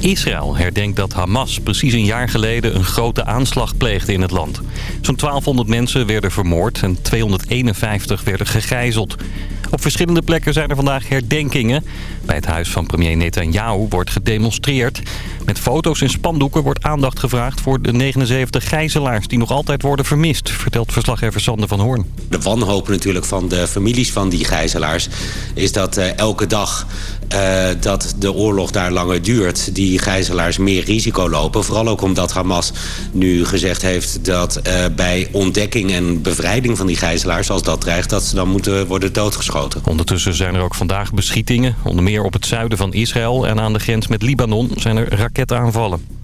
Israël herdenkt dat Hamas precies een jaar geleden een grote aanslag pleegde in het land. Zo'n 1200 mensen werden vermoord en 251 werden gegijzeld. Op verschillende plekken zijn er vandaag herdenkingen. Bij het huis van premier Netanyahu wordt gedemonstreerd. Met foto's en spandoeken wordt aandacht gevraagd voor de 79 gijzelaars die nog altijd worden vermist, vertelt verslaggever Sander van Hoorn. De wanhoop natuurlijk van de families van die gijzelaars is dat uh, elke dag uh, dat de oorlog daar langer duurt, die gijzelaars meer risico lopen. Vooral ook omdat Hamas nu gezegd heeft dat uh, bij ontdekking en bevrijding van die gijzelaars, als dat dreigt, dat ze dan moeten worden doodgeschoten. Ondertussen zijn er ook vandaag beschietingen, onder meer op het zuiden van Israël en aan de grens met Libanon zijn er raketaanvallen.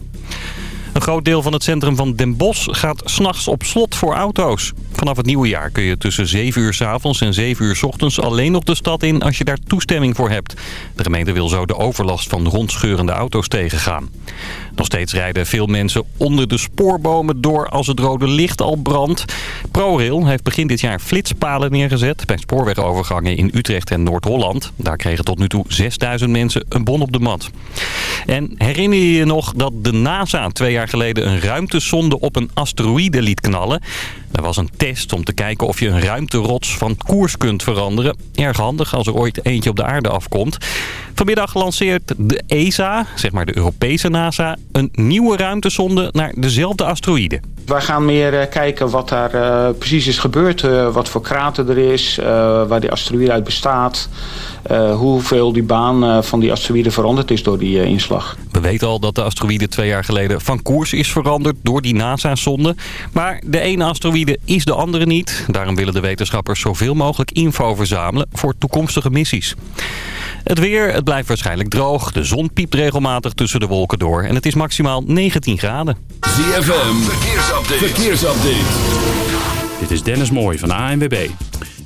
Een groot deel van het centrum van Den Bosch gaat s'nachts op slot voor auto's. Vanaf het nieuwe jaar kun je tussen 7 uur s avonds en 7 uur s ochtends alleen nog de stad in als je daar toestemming voor hebt. De gemeente wil zo de overlast van rondscheurende auto's tegengaan. Nog steeds rijden veel mensen onder de spoorbomen door als het rode licht al brandt. ProRail heeft begin dit jaar flitspalen neergezet bij spoorwegovergangen in Utrecht en Noord-Holland. Daar kregen tot nu toe 6000 mensen een bon op de mat. En herinner je je nog dat de NASA twee jaar geleden een ruimtesonde op een asteroïde liet knallen? Dat was een om te kijken of je een ruimterots van koers kunt veranderen. Erg handig als er ooit eentje op de aarde afkomt. Vanmiddag lanceert de ESA, zeg maar de Europese NASA, een nieuwe ruimtesonde naar dezelfde asteroïde. Wij gaan meer uh, kijken wat daar uh, precies is gebeurd, uh, wat voor krater er is, waar die asteroïde uit bestaat. hoeveel die baan van die asteroïde veranderd is door die inslag. We weten al dat de asteroïde twee jaar geleden van koers is veranderd door die NASA-sonde. Maar de ene asteroïde is de andere niet. Daarom willen de wetenschappers zoveel mogelijk info verzamelen voor toekomstige missies. Het weer, het blijft waarschijnlijk droog. De zon piept regelmatig tussen de wolken door. En het is maximaal 19 graden. ZFM, verkeersupdate. verkeersupdate. Dit is Dennis Mooij van de ANWB.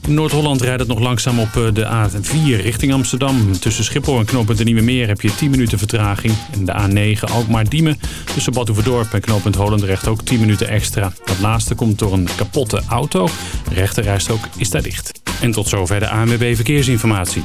In Noord-Holland rijdt het nog langzaam op de A4 richting Amsterdam. Tussen Schiphol en knooppunt de Nieuwe Meer heb je 10 minuten vertraging. En de A9 Alkmaar-Diemen tussen Badhoevedorp en knooppunt Holendrecht ook 10 minuten extra. Dat laatste komt door een kapotte auto. De rechterrijstrook is daar dicht. En tot zover de ANWB Verkeersinformatie.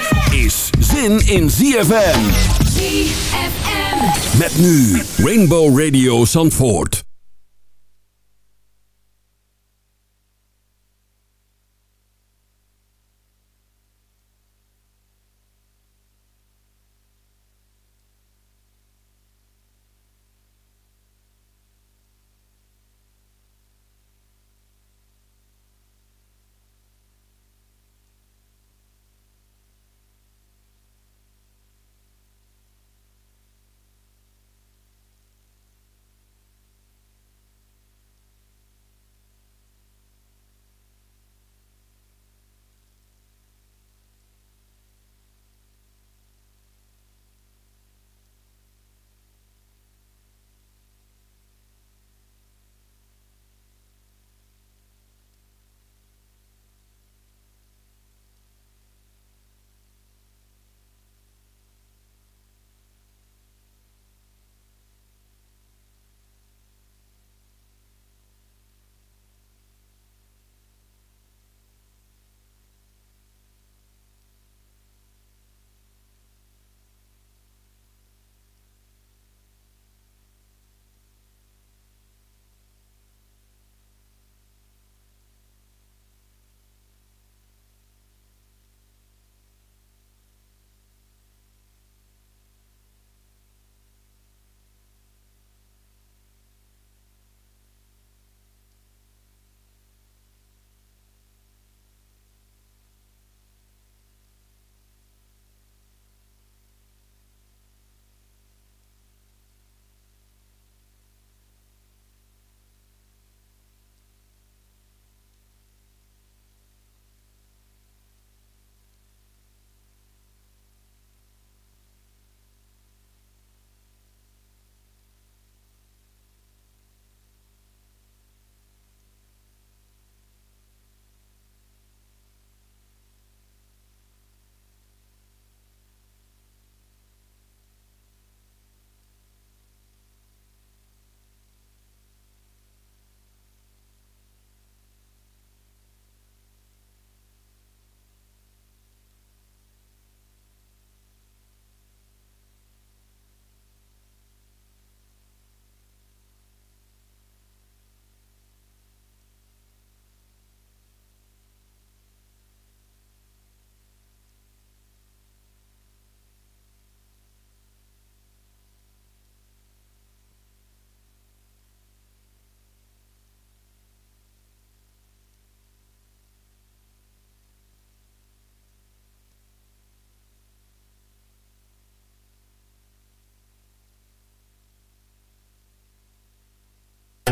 is zin in ZFM. ZFM. Met nu Rainbow Radio Zandvoort.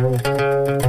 Müzik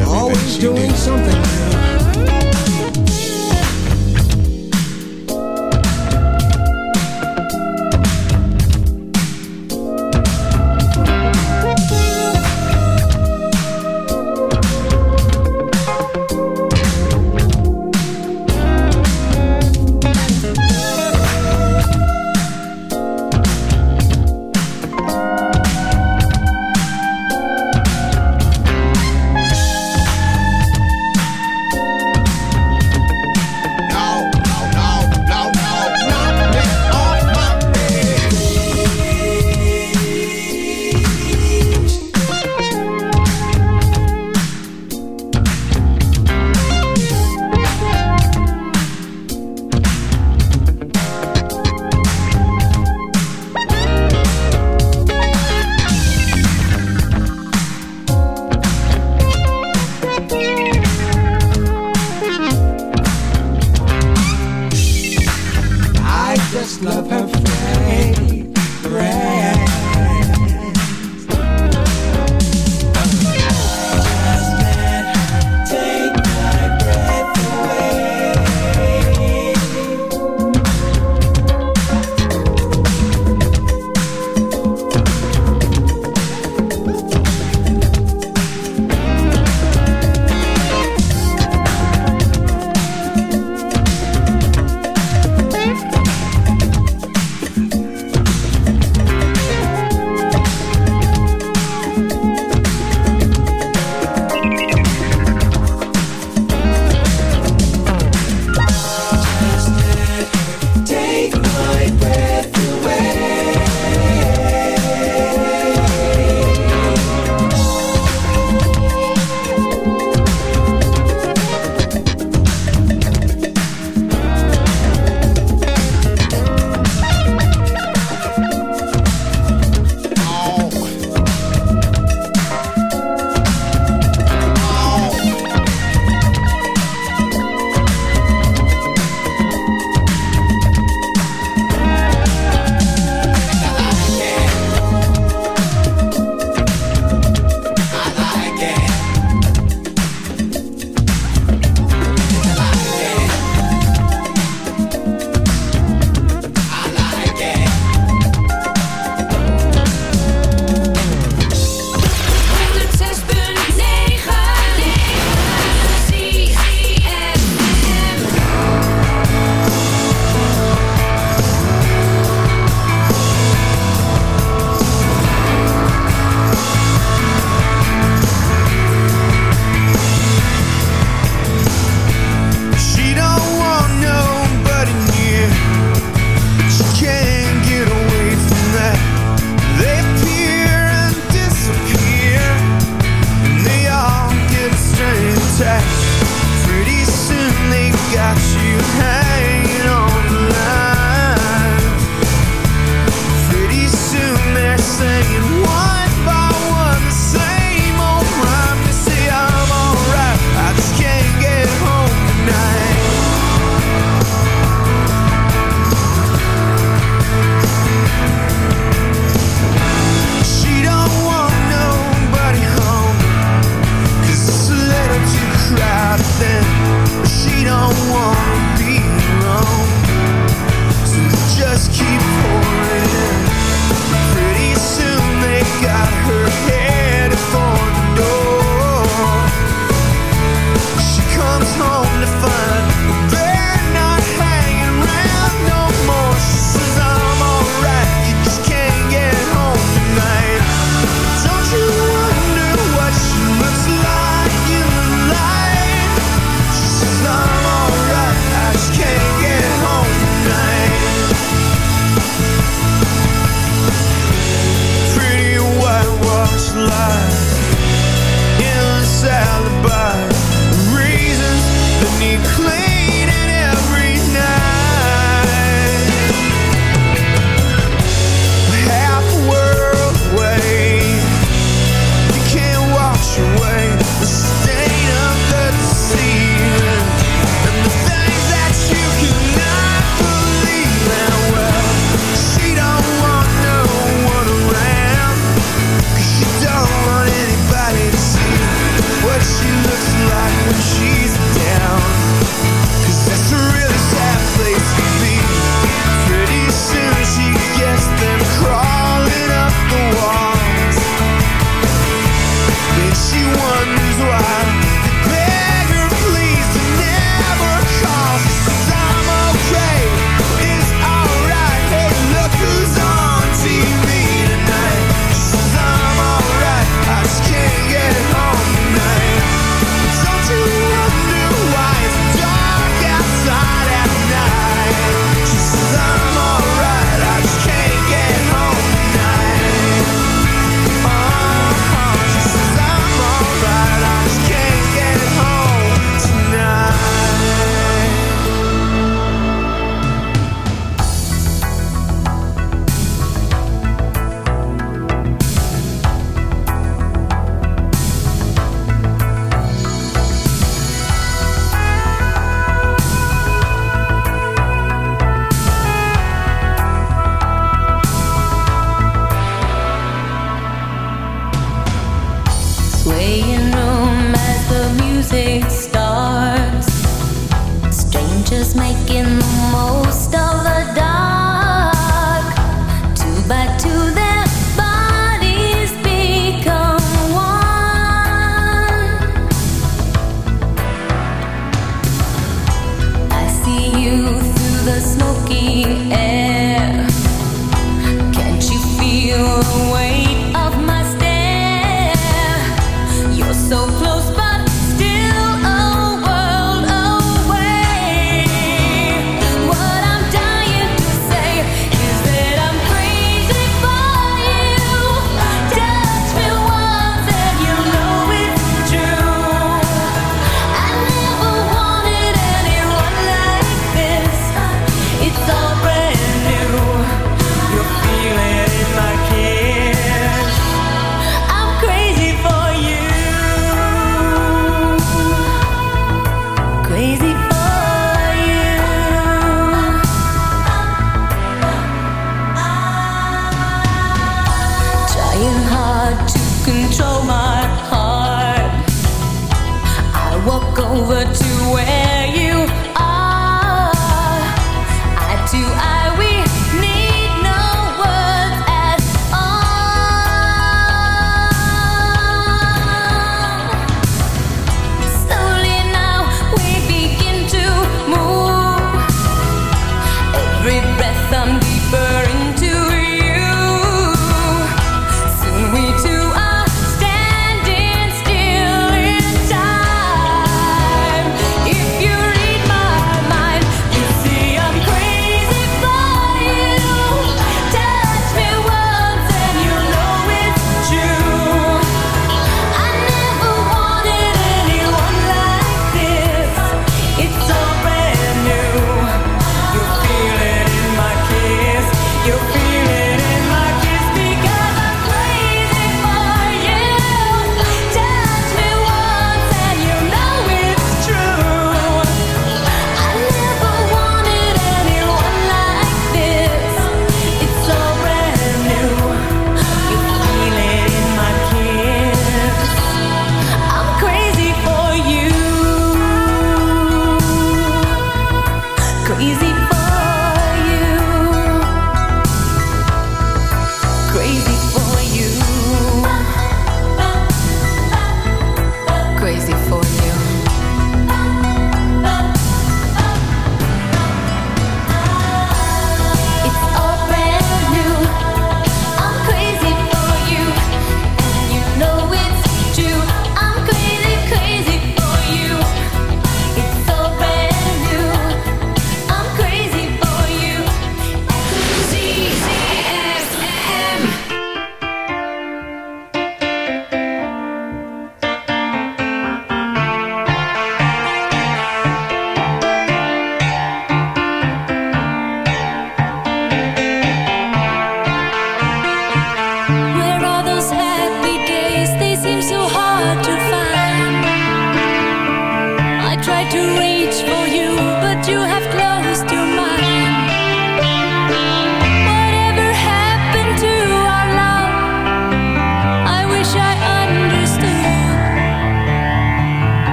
everything Always doing did. something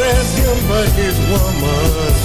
ask him for his woman.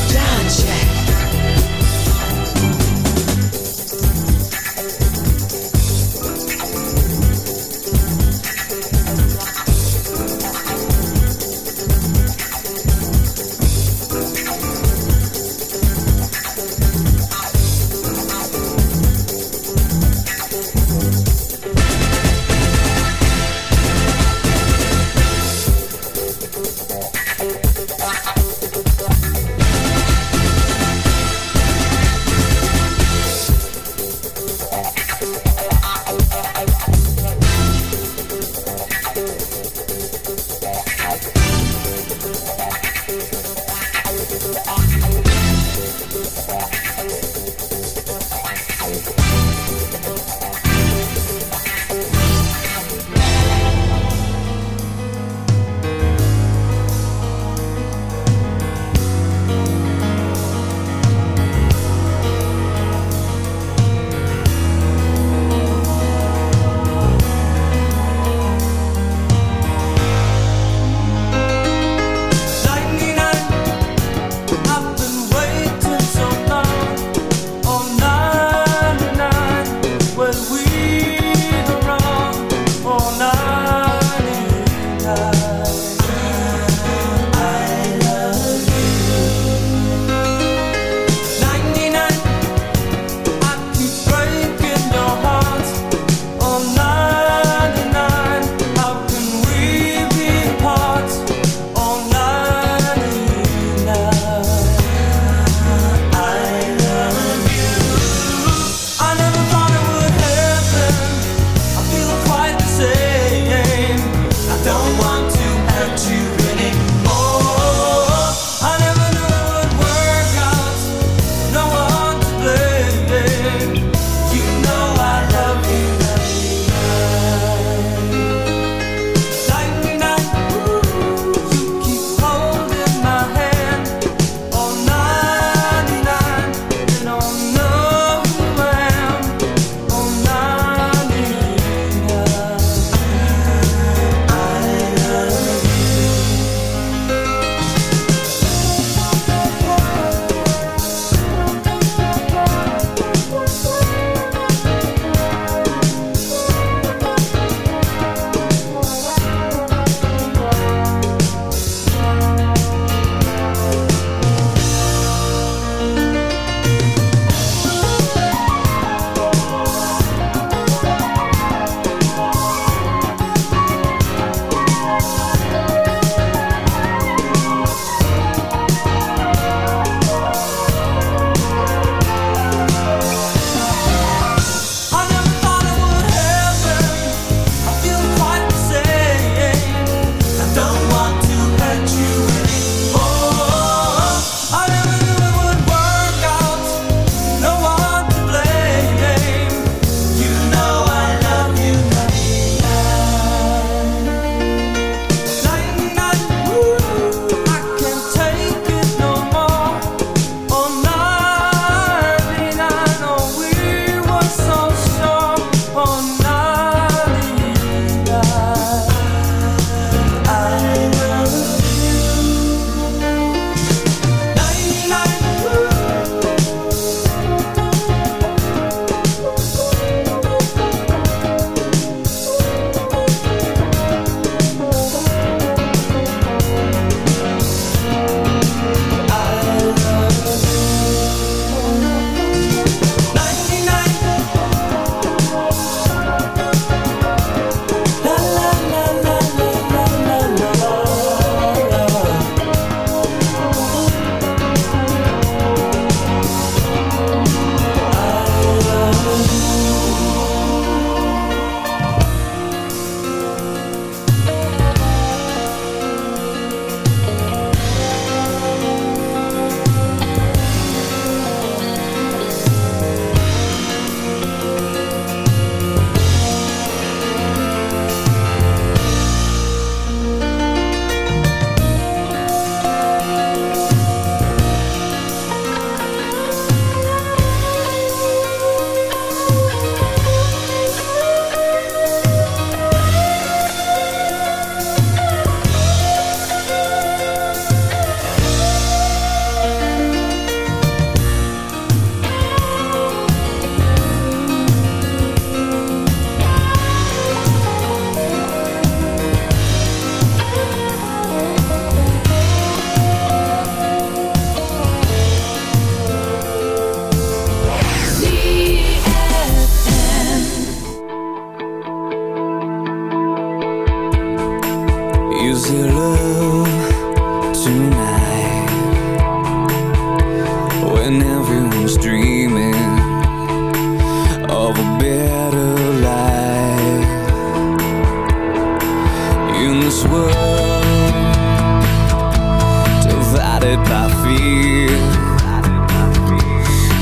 divided by fear.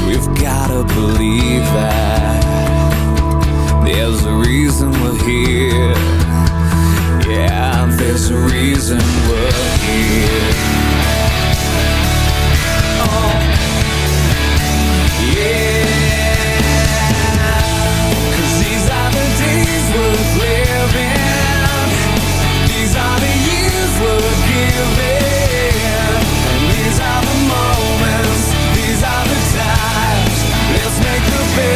We've gotta believe that there's a reason we're here. Yeah, there's a reason we're here.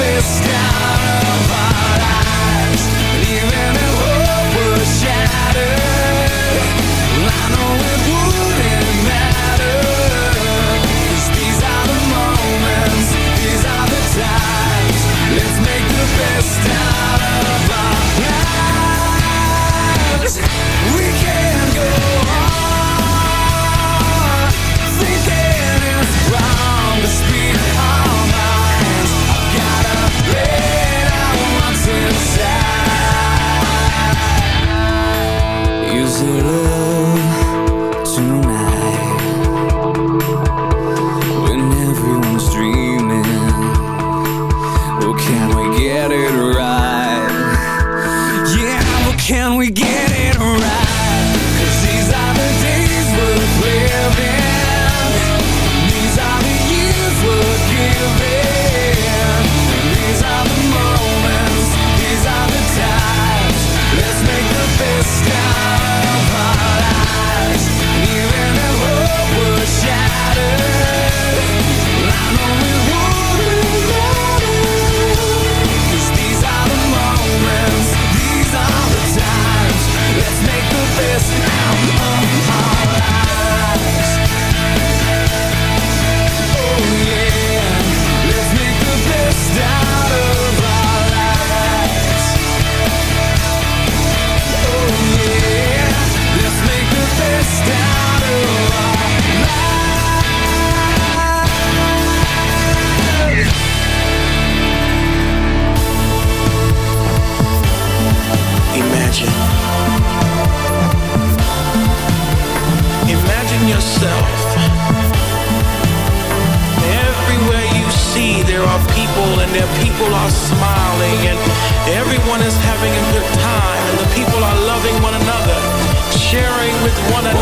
this. with one another.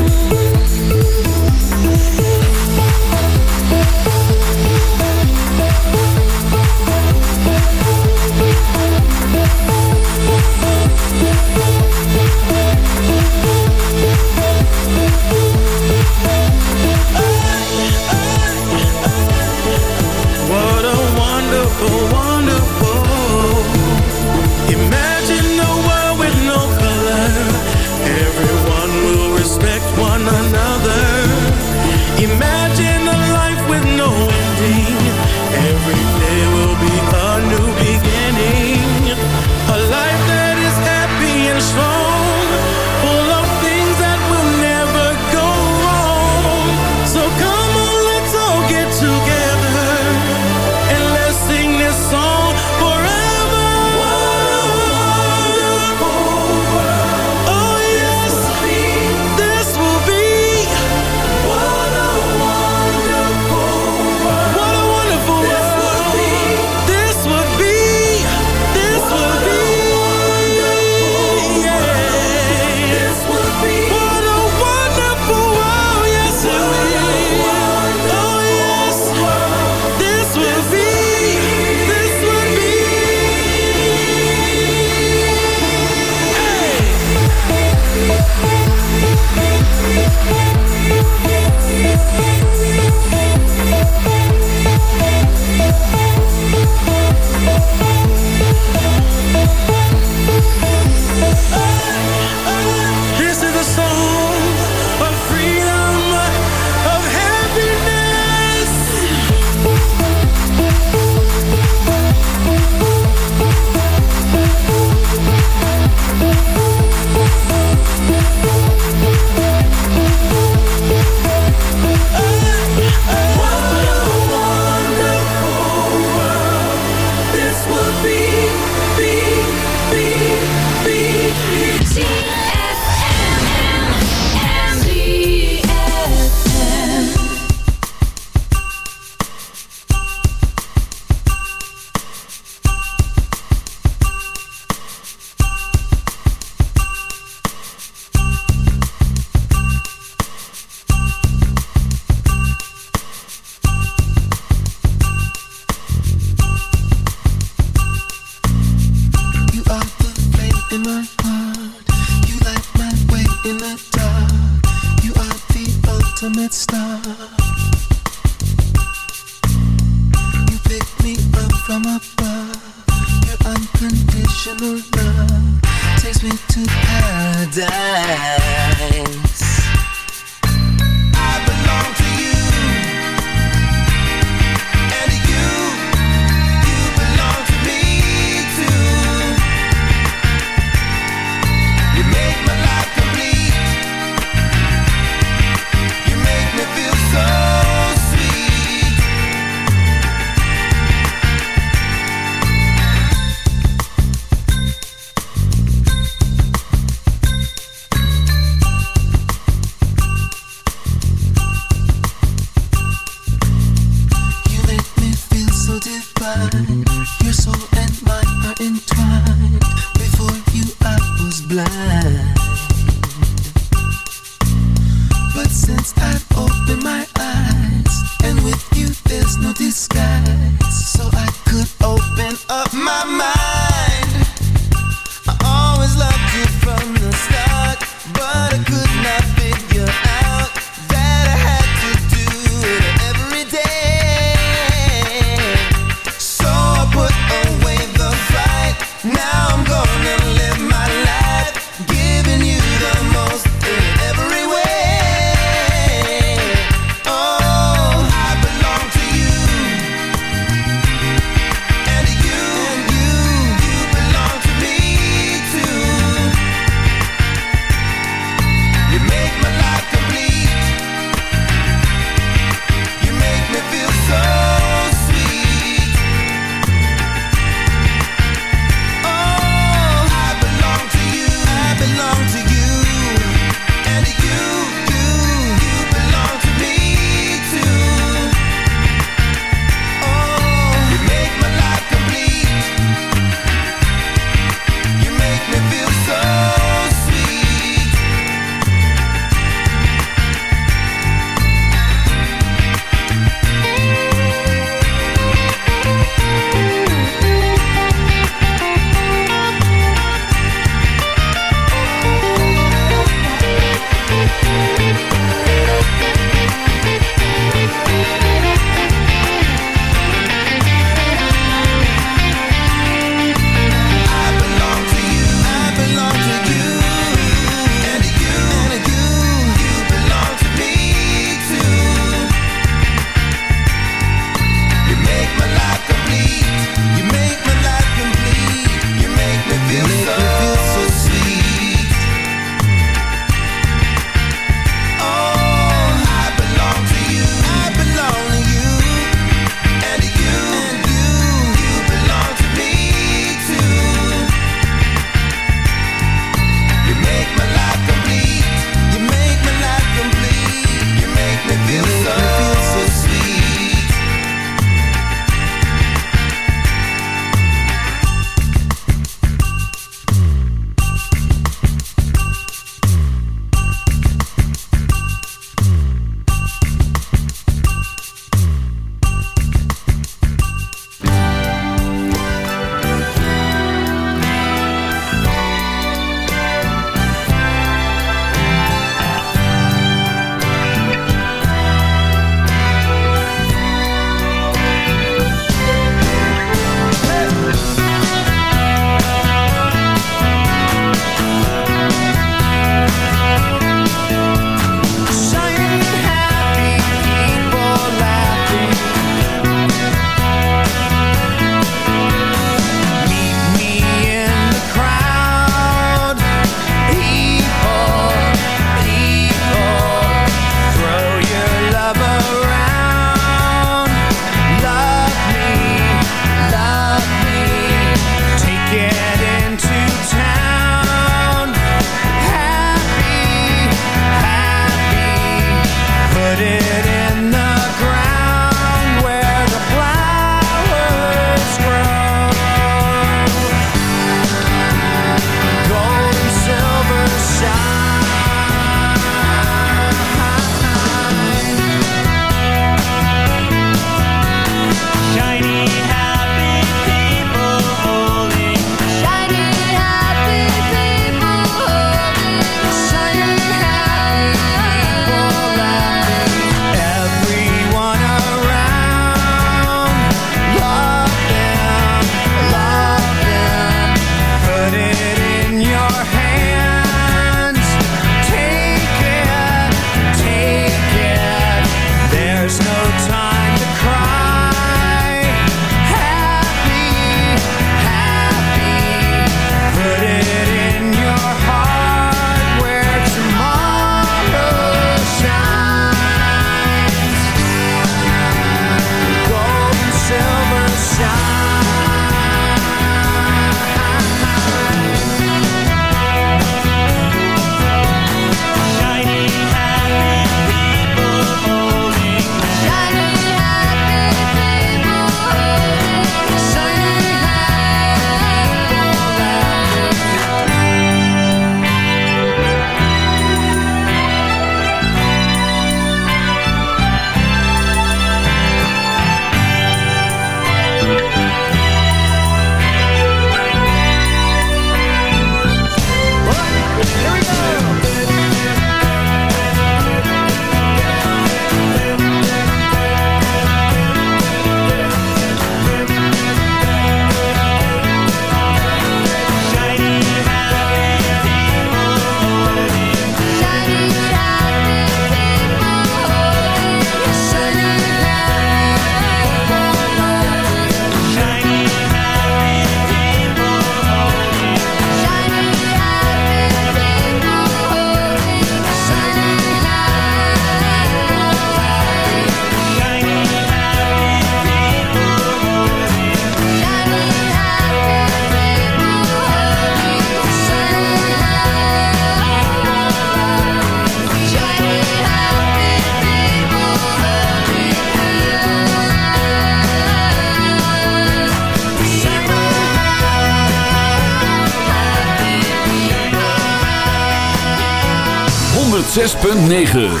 9.